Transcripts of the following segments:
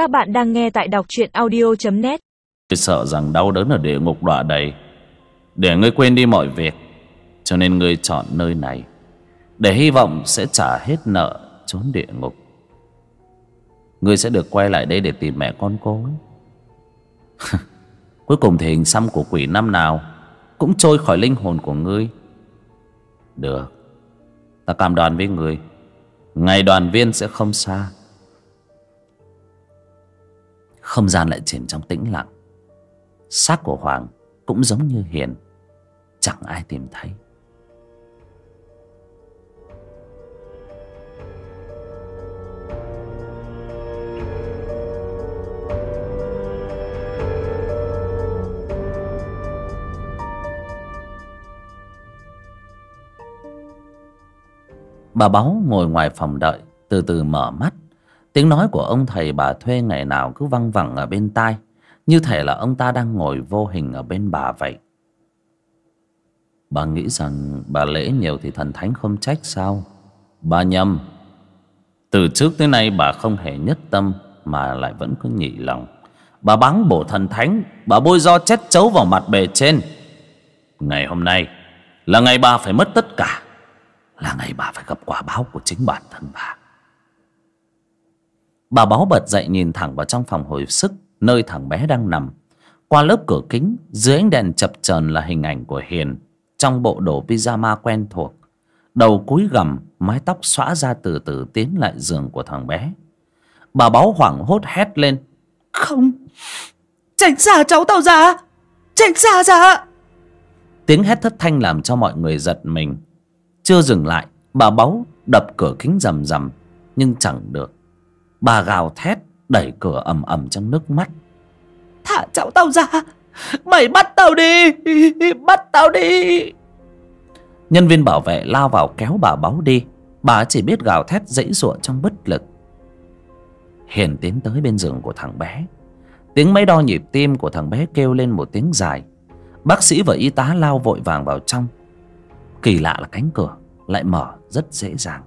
Các bạn đang nghe tại đọc truyện audio.net Tôi sợ rằng đau đớn ở địa ngục đọa đầy. Để ngươi quên đi mọi việc, Cho nên ngươi chọn nơi này, Để hy vọng sẽ trả hết nợ trốn địa ngục. Ngươi sẽ được quay lại đây để tìm mẹ con cô ấy. Cuối cùng thì hình xăm của quỷ năm nào Cũng trôi khỏi linh hồn của ngươi. Được, Ta cam đoan với ngươi, Ngày đoàn viên sẽ không xa. Không gian lại chìm trong tĩnh lặng. Xác của Hoàng cũng giống như Hiền. Chẳng ai tìm thấy. Bà Báu ngồi ngoài phòng đợi, Từ từ mở mắt. Tiếng nói của ông thầy bà thuê ngày nào cứ văng vẳng ở bên tai, Như thể là ông ta đang ngồi vô hình ở bên bà vậy. Bà nghĩ rằng bà lễ nhiều thì thần thánh không trách sao? Bà nhầm. Từ trước tới nay bà không hề nhất tâm Mà lại vẫn cứ nhị lòng. Bà báng bổ thần thánh, Bà bôi do chết chấu vào mặt bề trên. Ngày hôm nay Là ngày bà phải mất tất cả, Là ngày bà phải gặp quả báo của chính bản thân bà. Bà báo bật dậy nhìn thẳng vào trong phòng hồi sức, Nơi thằng bé đang nằm. Qua lớp cửa kính, Dưới ánh đèn chập chờn là hình ảnh của Hiền, Trong bộ đồ pyjama quen thuộc. Đầu cúi gằm, Mái tóc xõa ra từ từ tiến lại giường của thằng bé. Bà báo hoảng hốt hét lên, Không! Tránh xa cháu tao ra! Tránh xa ra! Tiếng hét thất thanh làm cho mọi người giật mình. Chưa dừng lại, Bà báu đập cửa kính rầm rầm, Nhưng chẳng được. Bà gào thét đẩy cửa ầm ầm trong nước mắt. Thả cháu tao ra. Mày bắt tao đi. Bắt tao đi. Nhân viên bảo vệ lao vào kéo bà báu đi. Bà chỉ biết gào thét dãy giụa trong bất lực. Hiền tiến tới bên giường của thằng bé. Tiếng máy đo nhịp tim của thằng bé kêu lên một tiếng dài. Bác sĩ và y tá lao vội vàng vào trong. Kỳ lạ là cánh cửa Lại mở rất dễ dàng.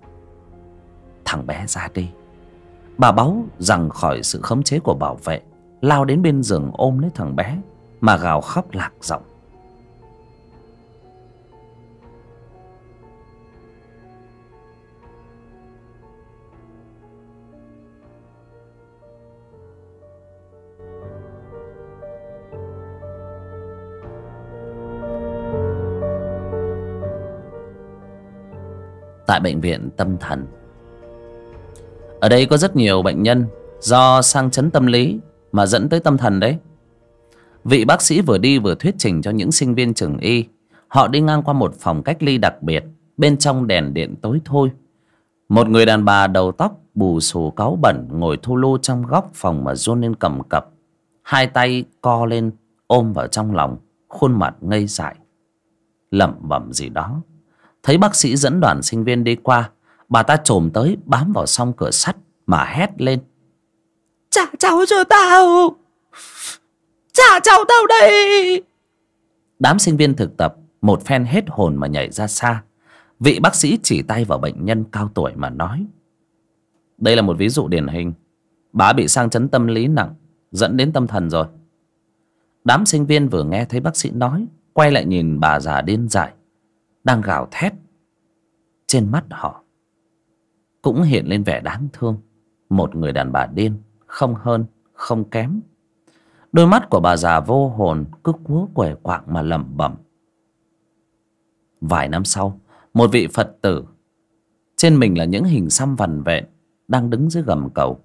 Thằng bé ra đi Bà báu rằng khỏi sự khống chế của bảo vệ, Lao đến bên giường ôm lấy thằng bé, Mà gào khóc lạc giọng. Tại bệnh viện tâm thần ở đây có rất nhiều bệnh nhân Do sang chấn tâm lý Mà dẫn tới tâm thần đấy. Vị bác sĩ vừa đi vừa thuyết trình cho những sinh viên trường y. Họ đi ngang qua một phòng cách ly đặc biệt, Bên trong đèn điện tối thôi. Một người đàn bà đầu tóc bù xù cáu bẩn Ngồi thu lô trong góc phòng mà run lên cầm cập. Hai tay co lên, ôm vào trong lòng, Khuôn mặt ngây dại. Lẩm bẩm gì đó. Thấy bác sĩ dẫn đoàn sinh viên đi qua Bà ta trồm tới bám vào song cửa sắt Mà hét lên. Trả cháu cho tao. Trả cháu tao đây. Đám sinh viên thực tập Một phen hết hồn mà nhảy ra xa. Vị bác sĩ chỉ tay vào bệnh nhân cao tuổi mà nói Đây là một ví dụ điển hình. Bà bị sang chấn tâm lý nặng Dẫn đến tâm thần rồi. Đám sinh viên vừa nghe thấy bác sĩ nói Quay lại nhìn bà già điên dại Đang gào thét. Trên mắt họ cũng hiện lên vẻ đáng thương. Một người đàn bà điên Không hơn, không kém. Đôi mắt của bà già vô hồn Cứ cúa quẻ quạng mà lẩm bẩm. Vài năm sau Một vị Phật tử Trên mình là những hình xăm vằn vẹn Đang đứng dưới gầm cầu.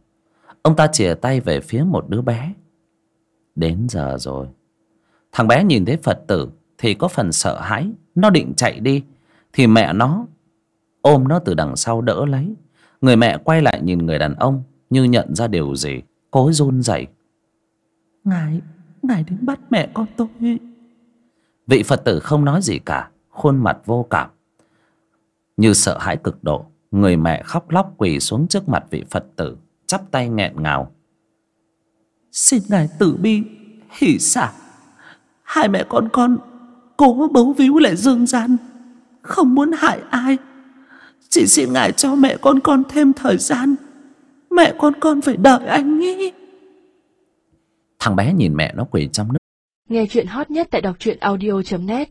Ông ta chìa tay về phía một đứa bé. Đến giờ rồi. Thằng bé nhìn thấy Phật tử Thì có phần sợ hãi. Nó định chạy đi Thì mẹ nó ôm nó từ đằng sau đỡ lấy. Người mẹ quay lại nhìn người đàn ông Như nhận ra điều gì Cố run rẩy. Ngài Ngài đến bắt mẹ con tôi. Vị Phật tử không nói gì cả Khuôn mặt vô cảm. Như sợ hãi cực độ Người mẹ khóc lóc quỳ xuống trước mặt vị Phật tử Chắp tay nghẹn ngào. Xin ngài tử bi Hỷ xả. Hai mẹ con con Cố bấu víu lại dương gian Không muốn hại ai chỉ xin ngài cho mẹ con con thêm thời gian. Mẹ con con phải đợi anh ý Thằng bé nhìn mẹ nó quỳ trong nước. Nghe chuyện hot nhất tại đọc truyện audio.net